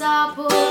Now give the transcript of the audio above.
sabor.